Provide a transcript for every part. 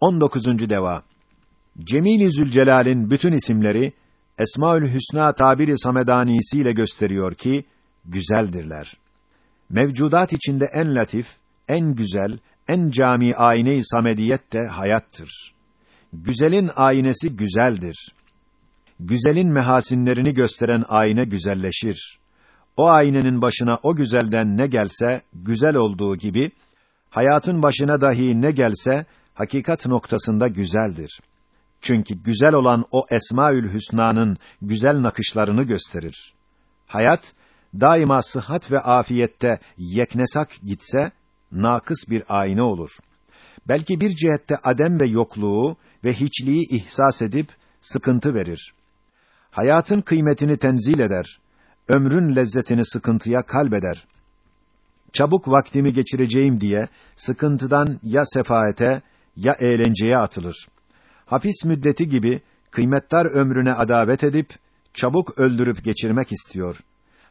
19. deva. Cemil-i Zülcelal'in bütün isimleri Esmaül Hüsna tabiri samedanisi ile gösteriyor ki güzeldirler. Mevcudat içinde en latif, en güzel, en cami ayne-i samediyet de hayattır. Güzelin aynesi güzeldir. Güzelin mehasinlerini gösteren ayna güzelleşir. O aynenin başına o güzelden ne gelse güzel olduğu gibi hayatın başına dahi ne gelse hakikat noktasında güzeldir. Çünkü güzel olan o Esmaül Hüsna'nın güzel nakışlarını gösterir. Hayat daima sıhhat ve afiyette yeknesak gitse nakıs bir ayna olur. Belki bir cihette adem ve yokluğu ve hiçliği ihsas edip sıkıntı verir. Hayatın kıymetini tenzil eder. Ömrün lezzetini sıkıntıya kalbeder. Çabuk vaktimi geçireceğim diye sıkıntıdan ya sefaete ya eğlenceye atılır. Hapis müddeti gibi kıymetdar ömrüne adavet edip çabuk öldürüp geçirmek istiyor.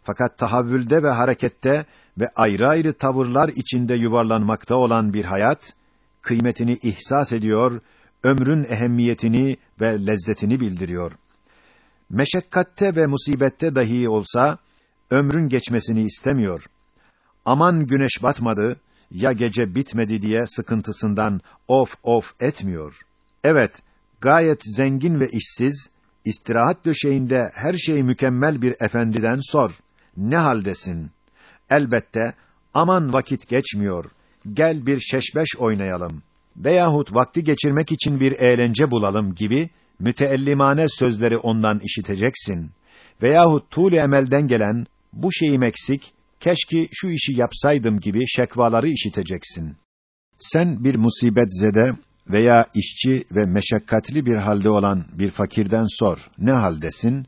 Fakat tahavvülde ve harekette ve ayrı ayrı tavırlar içinde yuvarlanmakta olan bir hayat kıymetini ihsas ediyor, ömrün ehemmiyetini ve lezzetini bildiriyor. Meşakkatte ve musibette dahi olsa ömrün geçmesini istemiyor. Aman güneş batmadı, ya gece bitmedi diye sıkıntısından of of etmiyor. Evet, gayet zengin ve işsiz, istirahat döşeğinde her şey mükemmel bir efendiden sor. Ne haldesin? Elbette, aman vakit geçmiyor, gel bir şeşbeş oynayalım. Veyahut vakti geçirmek için bir eğlence bulalım gibi, müteellimane sözleri ondan işiteceksin. Veyahut tuğle emelden gelen, bu şeyim eksik, keşke şu işi yapsaydım gibi şekvaları işiteceksin. Sen bir musibet zede veya işçi ve meşakkatli bir halde olan bir fakirden sor, ne haldesin?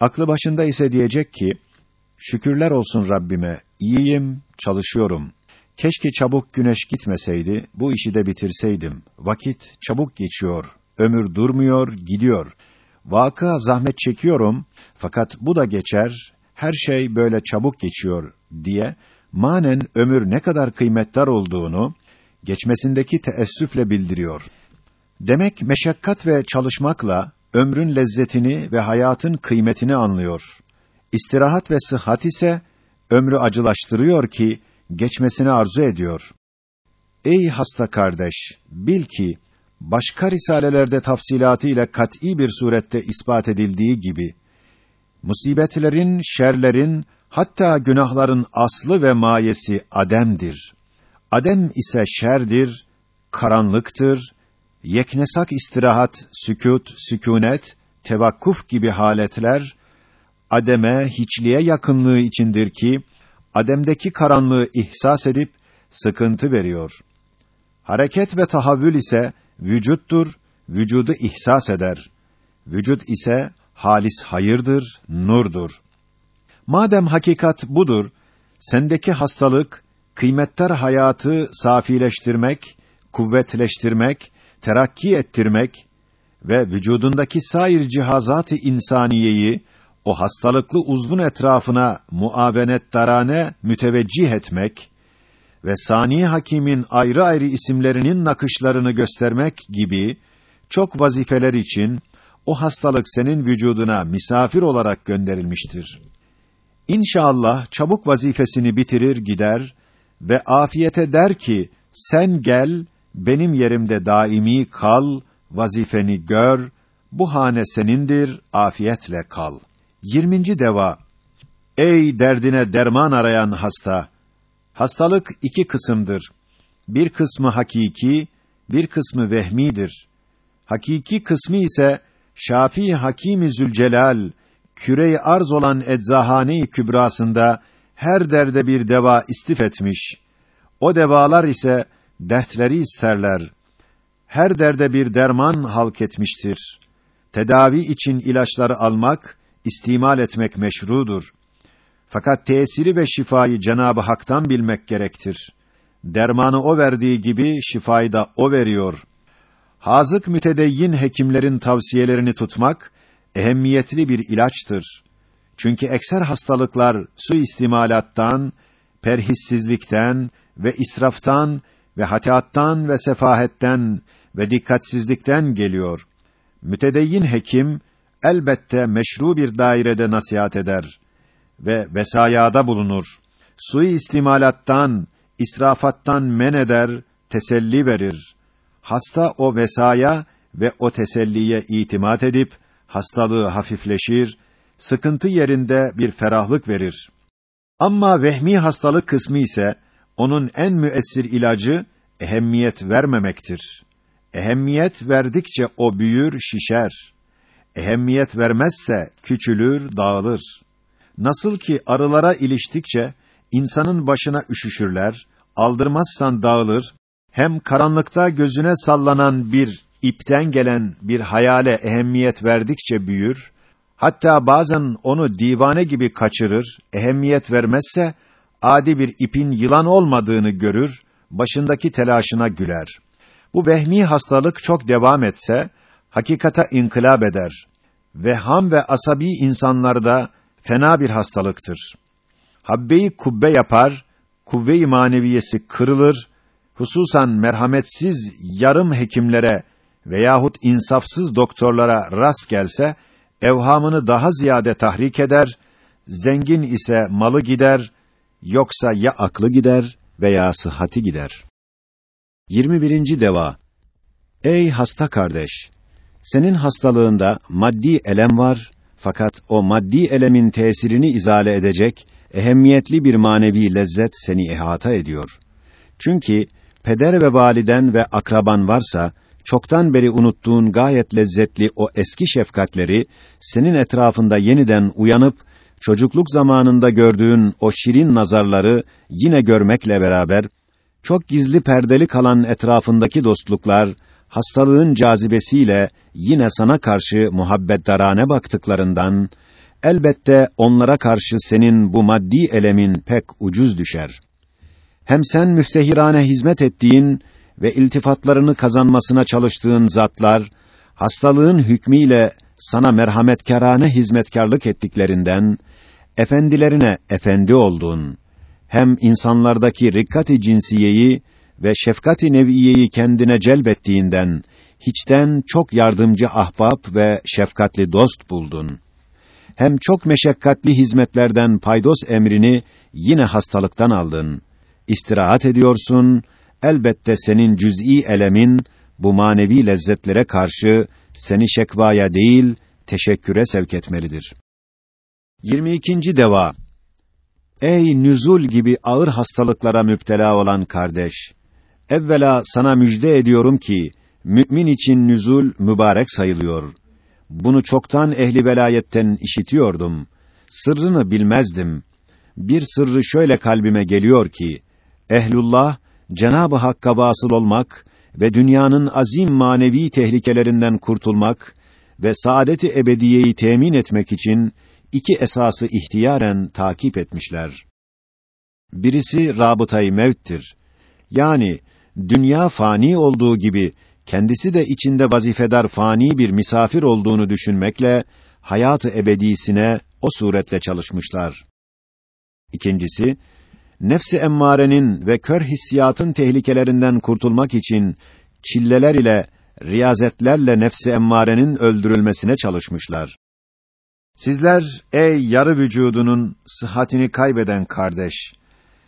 Aklı başında ise diyecek ki, şükürler olsun Rabbime, iyiyim, çalışıyorum. Keşke çabuk güneş gitmeseydi, bu işi de bitirseydim. Vakit çabuk geçiyor, ömür durmuyor, gidiyor. Vakıa zahmet çekiyorum, fakat bu da geçer, her şey böyle çabuk geçiyor diye manen ömür ne kadar kıymetdar olduğunu geçmesindeki teessüfle bildiriyor. Demek meşakkat ve çalışmakla ömrün lezzetini ve hayatın kıymetini anlıyor. İstirahat ve sıhhat ise ömrü acılaştırıyor ki geçmesini arzu ediyor. Ey hasta kardeş, bil ki başka risalelerde tafsilatı ile kat'î bir surette ispat edildiği gibi musibetlerin, şerlerin, hatta günahların aslı ve mayesi ademdir. Adem ise şerdir, karanlıktır, yeknesak istirahat, sükût, sükûnet, tevakkuf gibi haletler, ademe, hiçliğe yakınlığı içindir ki, ademdeki karanlığı ihsas edip, sıkıntı veriyor. Hareket ve tahavvül ise, vücuttur, vücudu ihsas eder. Vücut ise, halis hayırdır, nurdur. Madem hakikat budur, sendeki hastalık, kıymetler hayatı safileştirmek, kuvvetleştirmek, terakki ettirmek ve vücudundaki sair cihazat-ı insaniyeyi o hastalıklı uzvun etrafına muavenettarane müteveccih etmek ve sani hakimin ayrı ayrı isimlerinin nakışlarını göstermek gibi çok vazifeler için o hastalık senin vücuduna misafir olarak gönderilmiştir. İnşallah çabuk vazifesini bitirir gider ve afiyete der ki sen gel benim yerimde daimi kal vazifeni gör bu hane senindir afiyetle kal. 20. deva Ey derdine derman arayan hasta hastalık iki kısımdır. Bir kısmı hakiki, bir kısmı vehmidir. Hakiki kısmı ise Şafii Hakîm-i Zülcelal küre arz olan eczahane-i kübrasında her derde bir deva istif etmiş. O devalar ise dertleri isterler. Her derde bir derman halk etmiştir. Tedavi için ilaçları almak, istimal etmek meşrudur. Fakat tesiri ve şifayı Cenabı Hak'tan bilmek gerektir. Dermanı o verdiği gibi şifayı da o veriyor. Hazık mütedeyyin hekimlerin tavsiyelerini tutmak ehemmiyetli bir ilaçtır. Çünkü ekser hastalıklar su istimalattan, perhissizlikten ve israftan ve hataattan ve sefahetten ve dikkatsizlikten geliyor. Mütedeyyin hekim elbette meşru bir dairede nasihat eder ve vesayada bulunur. Sui istimalattan, israfattan men eder, teselli verir. Hasta o vesaya ve o teselliye itimat edip hastalığı hafifleşir, sıkıntı yerinde bir ferahlık verir. Ama vehmi hastalık kısmı ise onun en müessir ilacı ehemmiyet vermemektir. Ehemmiyet verdikçe o büyür, şişer. Ehemmiyet vermezse küçülür, dağılır. Nasıl ki arılara iliştikçe insanın başına üşüşürler, aldırmazsan dağılır, hem karanlıkta gözüne sallanan bir ipten gelen bir hayale ehemmiyet verdikçe büyür, hatta bazen onu divane gibi kaçırır, ehemmiyet vermezse, adi bir ipin yılan olmadığını görür, başındaki telaşına güler. Bu vehmi hastalık çok devam etse, hakikata inkılap eder. Veham ve asabi insanlarda fena bir hastalıktır. Habbeyi kubbe yapar, kuvve-i maneviyesi kırılır, hususan merhametsiz yarım hekimlere veyahut insafsız doktorlara rast gelse, evhamını daha ziyade tahrik eder, zengin ise malı gider, yoksa ya aklı gider veya sıhhati gider. 21. deva Ey hasta kardeş! Senin hastalığında maddi elem var, fakat o maddi elemin tesirini izale edecek ehemmiyetli bir manevi lezzet seni ihata ediyor. Çünkü peder ve validen ve akraban varsa, çoktan beri unuttuğun gayet lezzetli o eski şefkatleri, senin etrafında yeniden uyanıp, çocukluk zamanında gördüğün o şirin nazarları yine görmekle beraber, çok gizli perdeli kalan etrafındaki dostluklar, hastalığın cazibesiyle yine sana karşı muhabbetdarane baktıklarından, elbette onlara karşı senin bu maddi elemin pek ucuz düşer. Hem sen müftehirane hizmet ettiğin ve iltifatlarını kazanmasına çalıştığın zatlar, hastalığın hükmüyle sana merhametkârane hizmetkarlık ettiklerinden, efendilerine efendi oldun. Hem insanlardaki rikkati cinsiyeyi ve şefkati neviyeyi kendine celbettiğinden, hiçten çok yardımcı ahbap ve şefkatli dost buldun. Hem çok meşakkatli hizmetlerden paydos emrini yine hastalıktan aldın. İstirahat ediyorsun, elbette senin cüz'i elemin bu manevi lezzetlere karşı seni şekvaya değil teşekküre sevk etmelidir. 22. deva Ey nüzul gibi ağır hastalıklara müptela olan kardeş, evvela sana müjde ediyorum ki mümin için nüzul mübarek sayılıyor. Bunu çoktan ehli velayetten işitiyordum. Sırrını bilmezdim. Bir sırrı şöyle kalbime geliyor ki ehlullah Cenab-ı Hakk'a vasıl olmak ve dünyanın azim manevi tehlikelerinden kurtulmak ve saadeti ebediyeyi temin etmek için iki esası ihtiyaren takip etmişler. Birisi rabıtayı mevttir. Yani dünya fani olduğu gibi kendisi de içinde vazifedar fani bir misafir olduğunu düşünmekle hayatı ebedisine o suretle çalışmışlar. İkincisi nefsi emmarenin ve kör hissiyatın tehlikelerinden kurtulmak için çilleler ile riyazetlerle nefsi emmarenin öldürülmesine çalışmışlar. Sizler ey yarı vücudunun sıhhatini kaybeden kardeş,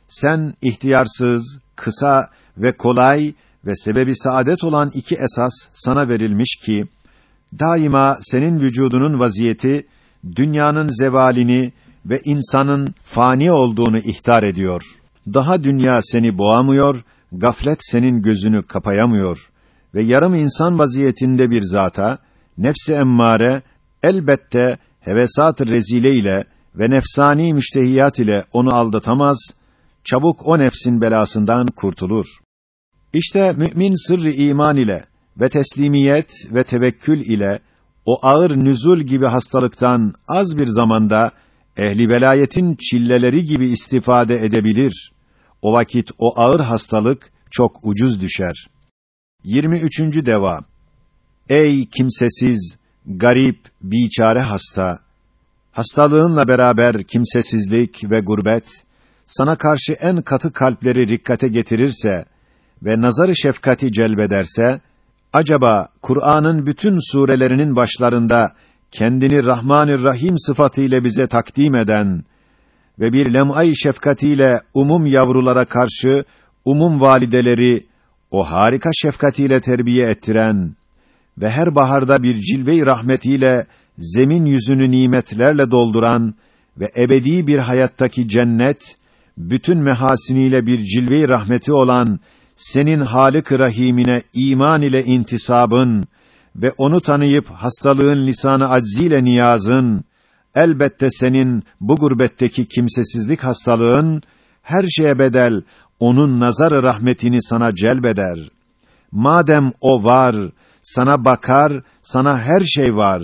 sen ihtiyarsız, kısa ve kolay ve sebebi saadet olan iki esas sana verilmiş ki daima senin vücudunun vaziyeti dünyanın zevalini ve insanın fani olduğunu ihtar ediyor. Daha dünya seni boğamıyor, gaflet senin gözünü kapayamıyor ve yarım insan vaziyetinde bir zata nefsi emmare elbette hevesat-ı rezile ile ve nefsani müştehiyat ile onu aldatamaz, çabuk o nefsin belasından kurtulur. İşte mümin sırrı iman ile ve teslimiyet ve tevekkül ile o ağır nüzul gibi hastalıktan az bir zamanda ehli velayetin çilleleri gibi istifade edebilir. O vakit o ağır hastalık çok ucuz düşer. 23. deva Ey kimsesiz, garip, biçare hasta, hastalığınla beraber kimsesizlik ve gurbet, sana karşı en katı kalpleri rikkate getirirse ve nazarı şefkati celbederse, Acaba Kur'an'ın bütün surelerinin başlarında kendini Rahmanir Rahim sıfatıyla bize takdim eden ve bir lem'ay şefkatiyle umum yavrulara karşı umum valideleri o harika şefkatiyle terbiye ettiren ve her baharda bir cilve-i rahmetiyle zemin yüzünü nimetlerle dolduran ve ebedi bir hayattaki cennet bütün mehasiniyle bir cilve-i rahmeti olan senin Halık Rahimine iman ile intisabın ve onu tanıyıp hastalığın lisanı acziyle niyazın elbette senin bu gurbetteki kimsesizlik hastalığın her şeye bedel onun nazar rahmetini sana celbeder. Madem o var, sana bakar, sana her şey var.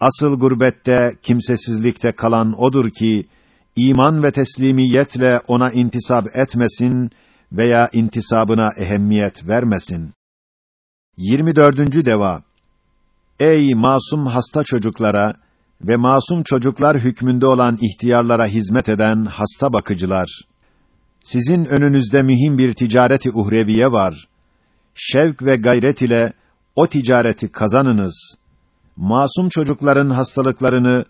Asıl gurbette, kimsesizlikte kalan odur ki iman ve teslimiyetle ona intisap etmesin veya intisabına ehemmiyet vermesin. 24. deva Ey masum hasta çocuklara ve masum çocuklar hükmünde olan ihtiyarlara hizmet eden hasta bakıcılar sizin önünüzde mühim bir ticareti uhreviye var. Şevk ve gayret ile o ticareti kazanınız. Masum çocukların hastalıklarını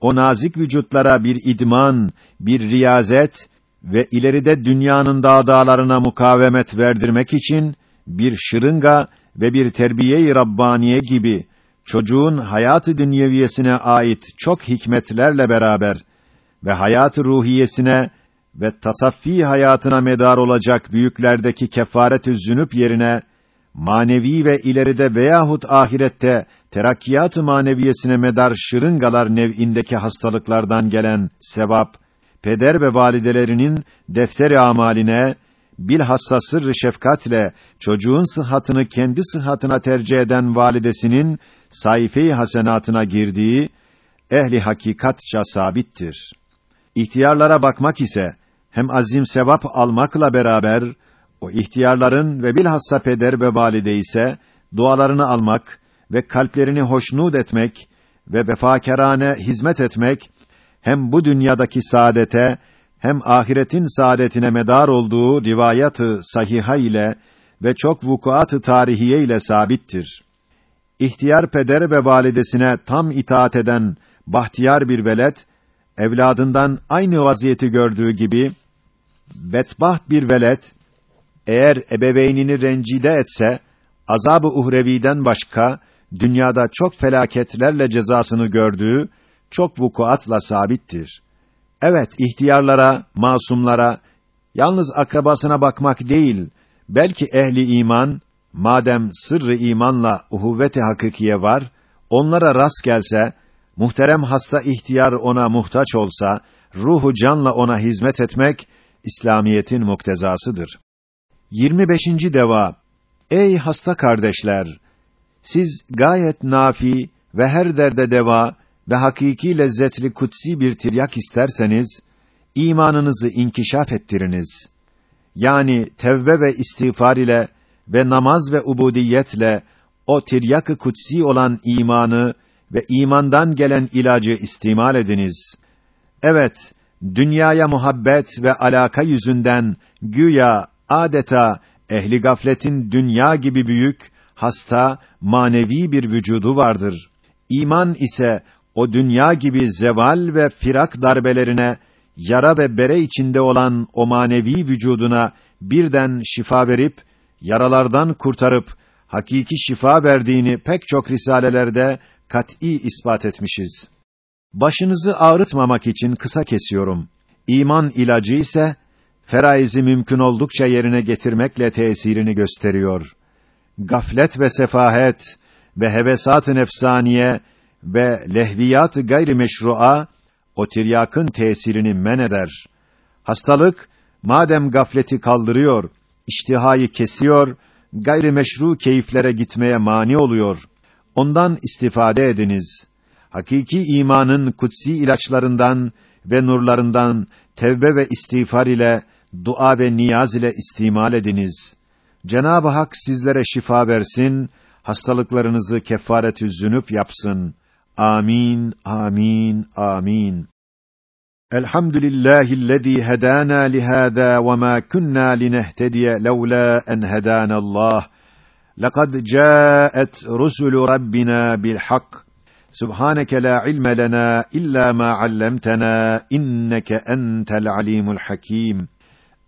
o nazik vücutlara bir idman, bir riyazet ve ileride dünyanın dağdağlarına mukavemet verdirmek için bir şırınga ve bir terbiye-i rabbaniye gibi çocuğun hayatı dünyeviyesine ait çok hikmetlerle beraber ve hayatı ruhiyesine ve tasaffi hayatına medar olacak büyüklerdeki kefaret-ü zünüp yerine manevi ve ileride veyahut ahirette terakkiyat-ı maneviyesine medar şırıngalar nev'indeki hastalıklardan gelen sevap, peder ve validelerinin defteri amaline, bilhassa sırrı şefkatle çocuğun sıhhatını kendi sıhhatına tercih eden validesinin sayfeyi hasenatına girdiği ehli hakikatça sabittir. İhtiyarlara bakmak ise hem azim sevap almakla beraber o ihtiyarların ve bilhassa peder ve valide ise dualarını almak ve kalplerini hoşnut etmek ve vefakârane hizmet etmek hem bu dünyadaki saadete hem ahiretin saadetine medar olduğu rivayatı sahiha ile ve çok vukuat-ı tarihiye ile sabittir. İhtiyar peder ve validesine tam itaat eden bahtiyar bir velet evladından aynı vaziyeti gördüğü gibi bedbaht bir velet eğer ebeveynini rencide etse azab-ı uhreviden başka dünyada çok felaketlerle cezasını gördüğü çok vukuatla sabittir. Evet, ihtiyarlara, masumlara, yalnız akrabasına bakmak değil, belki ehli iman, madem sırrı imanla uhuvvet-i hakikiye var, onlara rast gelse, muhterem hasta ihtiyar ona muhtaç olsa, ruhu canla ona hizmet etmek, İslamiyetin muktezasıdır. 25. deva Ey hasta kardeşler! Siz gayet nafi ve her derde deva ve hakiki lezzetli kutsi bir tiryak isterseniz, imanınızı inkişaf ettiriniz. Yani tevbe ve istiğfar ile ve namaz ve ubudiyetle o tiryak-ı kutsi olan imanı ve imandan gelen ilacı istimal ediniz. Evet, dünyaya muhabbet ve alaka yüzünden güya adeta ehli gafletin dünya gibi büyük, hasta, manevi bir vücudu vardır. İman ise o dünya gibi zeval ve firak darbelerine yara ve bere içinde olan o manevi vücuduna birden şifa verip yaralardan kurtarıp hakiki şifa verdiğini pek çok risalelerde kat'î ispat etmişiz. Başınızı ağrıtmamak için kısa kesiyorum. İman ilacı ise feraizi mümkün oldukça yerine getirmekle tesirini gösteriyor. Gaflet ve sefahet ve hevesat-ı nefsaniye ve lehviyat-ı gayri meşru'a o tiryakın tesirini men eder. Hastalık madem gafleti kaldırıyor, iştihayı kesiyor, gayri meşru keyiflere gitmeye mani oluyor. Ondan istifade ediniz. Hakiki imanın kutsi ilaçlarından ve nurlarından tevbe ve istiğfar ile dua ve niyaz ile istimal ediniz. Cenab-ı Hak sizlere şifa versin, hastalıklarınızı kefaret-ü yapsın. Amin, amin, amin. Elhamdülillahi'llezî hedâna lihâzâ ve mâ kunnâ linehtediye levlâ en hedânallâh. لَقَدْ جَاءَتْ رُسُلُ رَبِّنَا بِالْحَقِّ سُبْحَانَكَ لَا عِلْمَ لَنَا إِلَّا مَا عَلَّمْتَنَا إِنَّكَ أَنْتَ الْعَلِيمُ الْحَكِيمُ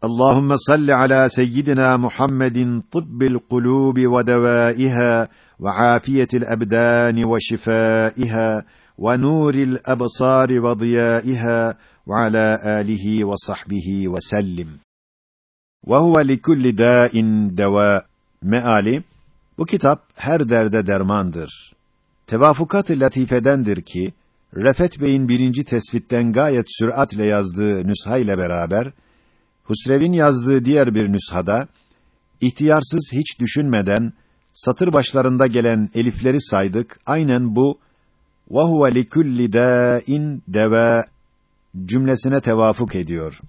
اللهم صل على سيدنا محمد طب القلوب ودوائها وعافية الأبدان وشفائها ونور الأبصار وضيائها وعلى آله وصحبه وسلم وهو لكل داء دواء Meali, bu kitap her derde dermandır. Tevafukat-ı latifedendir ki, Refet Bey'in birinci tesvitten gayet süratle yazdığı nüsha ile beraber, Husrev'in yazdığı diğer bir nüshada, ihtiyarsız hiç düşünmeden, satır başlarında gelen elifleri saydık. Aynen bu ve huve likulli dâin deve cümlesine tevafuk ediyor.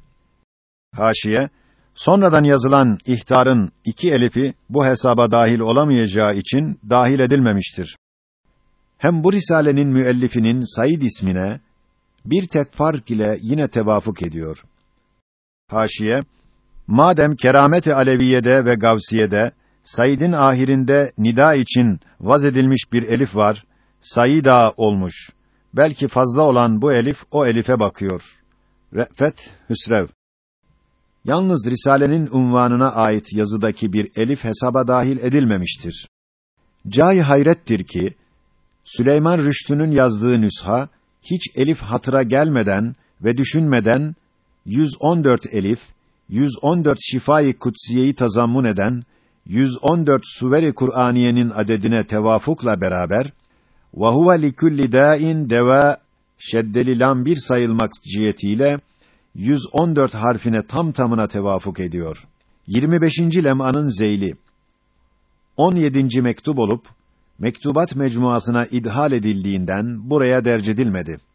Haşiye Sonradan yazılan ihtarın iki elifi bu hesaba dahil olamayacağı için dahil edilmemiştir. Hem bu risalenin müellifinin Said ismine bir tek fark ile yine tevafuk ediyor. Haşiye Madem kerameti aleviyede ve gavsiyede Said'in ahirinde nida için vaz edilmiş bir elif var, Saida olmuş. Belki fazla olan bu elif o elife bakıyor. Re'fet Hüsrev Yalnız Risale'nin unvanına ait yazıdaki bir elif hesaba dahil edilmemiştir. Cay hayrettir ki Süleyman Rüştü'nün yazdığı nüsha hiç elif hatıra gelmeden ve düşünmeden 114 elif, 114 şifai kutsiyeyi tazammun eden 114 suveri Kur'aniyenin adedine tevafukla beraber ve huve likulli dâin deva şeddeli lam bir sayılmak cihetiyle 114 harfine tam tamına tevafuk ediyor. 25. lem'anın zeyli 17. mektup olup mektubat mecmuasına idhal edildiğinden buraya derc edilmedi.